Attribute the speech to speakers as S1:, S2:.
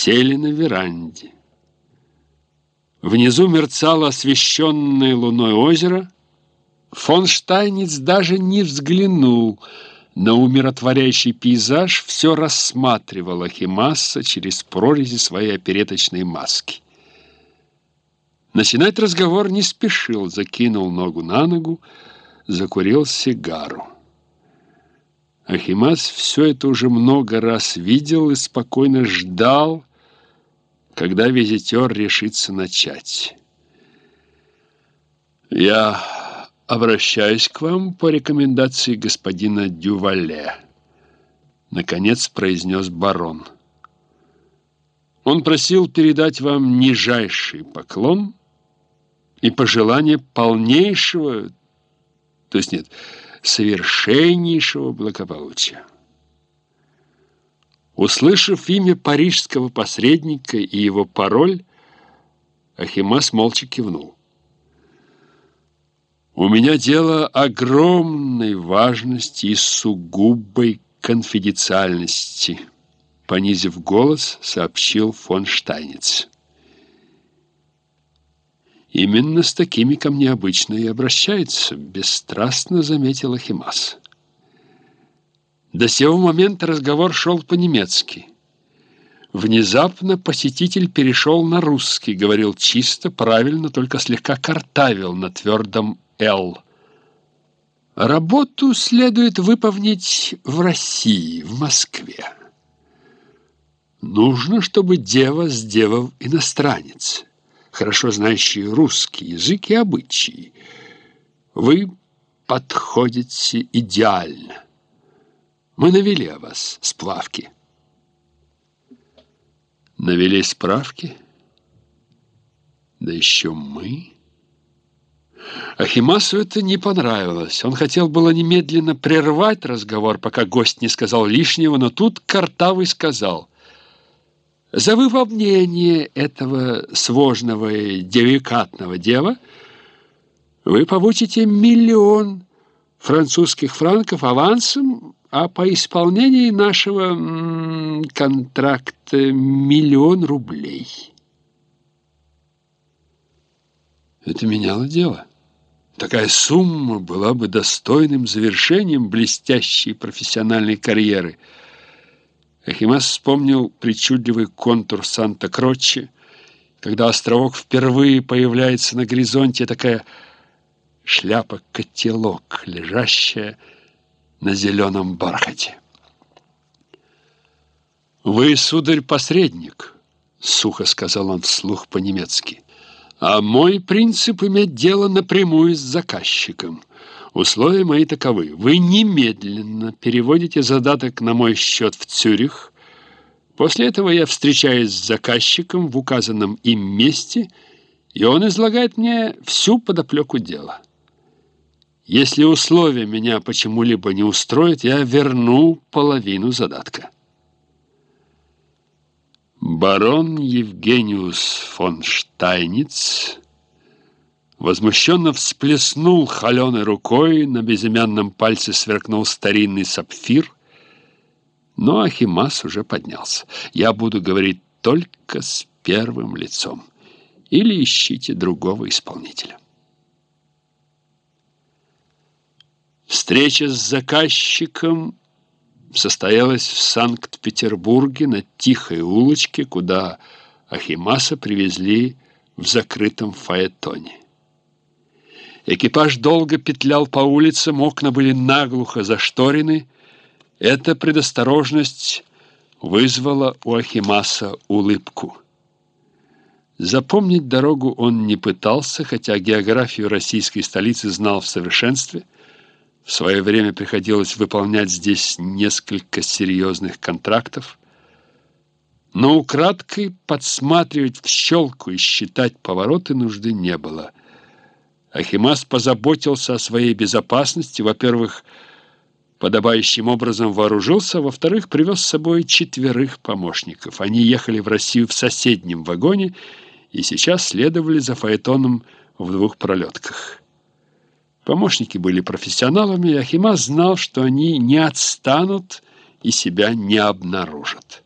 S1: Сели на веранде. Внизу мерцало освещенное луной озеро. Фон Штайниц даже не взглянул на умиротворяющий пейзаж, все рассматривал Ахимаса через прорези своей опереточной маски. Начинать разговор не спешил, закинул ногу на ногу, закурил сигару. Ахимас все это уже много раз видел и спокойно ждал, когда визитер решится начать. «Я обращаюсь к вам по рекомендации господина Дювале», наконец произнес барон. Он просил передать вам нижайший поклон и пожелание полнейшего, то есть нет, совершеннейшего благополучия. Услышав имя парижского посредника и его пароль, Ахимас молча кивнул. «У меня дело огромной важности и сугубой конфиденциальности», понизив голос, сообщил фон Штайниц. Именно с такими ко мне обычно и обращаются, бесстрастно заметил Ахимас. До сего момента разговор шел по-немецки. Внезапно посетитель перешел на русский, говорил чисто, правильно, только слегка картавил на твердом «л». Работу следует выполнить в России, в Москве. Нужно, чтобы дева сделал иностранец хорошо знающие русский язык и обычаи. Вы подходите идеально. Мы навели о вас сплавки. Навели справки? Да еще мы... Ахимасу это не понравилось. Он хотел было немедленно прервать разговор, пока гость не сказал лишнего, но тут Картавый сказал — за выполнение этого сложного и деликатного дела вы получите миллион французских франков авансом, а по исполнении нашего контракта миллион рублей. Это меняло дело. Такая сумма была бы достойным завершением блестящей профессиональной карьеры – Ахимас вспомнил причудливый контур Санта-Крочи, когда островок впервые появляется на горизонте, такая шляпа-котелок, лежащая на зеленом бархате. «Вы, сударь, посредник», — сухо сказал он вслух по-немецки, «а мой принцип иметь дело напрямую с заказчиком». Условия мои таковы. Вы немедленно переводите задаток на мой счет в Цюрих. После этого я встречаюсь с заказчиком в указанном им месте, и он излагает мне всю подоплеку дела. Если условия меня почему-либо не устроят, я верну половину задатка. Барон Евгениус фон Штайниц Возмущенно всплеснул холеной рукой, на безымянном пальце сверкнул старинный сапфир, но Ахимас уже поднялся. «Я буду говорить только с первым лицом. Или ищите другого исполнителя». Встреча с заказчиком состоялась в Санкт-Петербурге на тихой улочке, куда Ахимаса привезли в закрытом фаэтоне. Экипаж долго петлял по улицам, окна были наглухо зашторены. Эта предосторожность вызвала у Ахимаса улыбку. Запомнить дорогу он не пытался, хотя географию российской столицы знал в совершенстве. В свое время приходилось выполнять здесь несколько серьезных контрактов. Но украдкой подсматривать в щелку и считать повороты нужды не было – Ахимас позаботился о своей безопасности. Во-первых, подобающим образом вооружился, во-вторых, привез с собой четверых помощников. Они ехали в Россию в соседнем вагоне и сейчас следовали за Фаэтоном в двух пролетках. Помощники были профессионалами, и Ахимас знал, что они не отстанут и себя не обнаружат.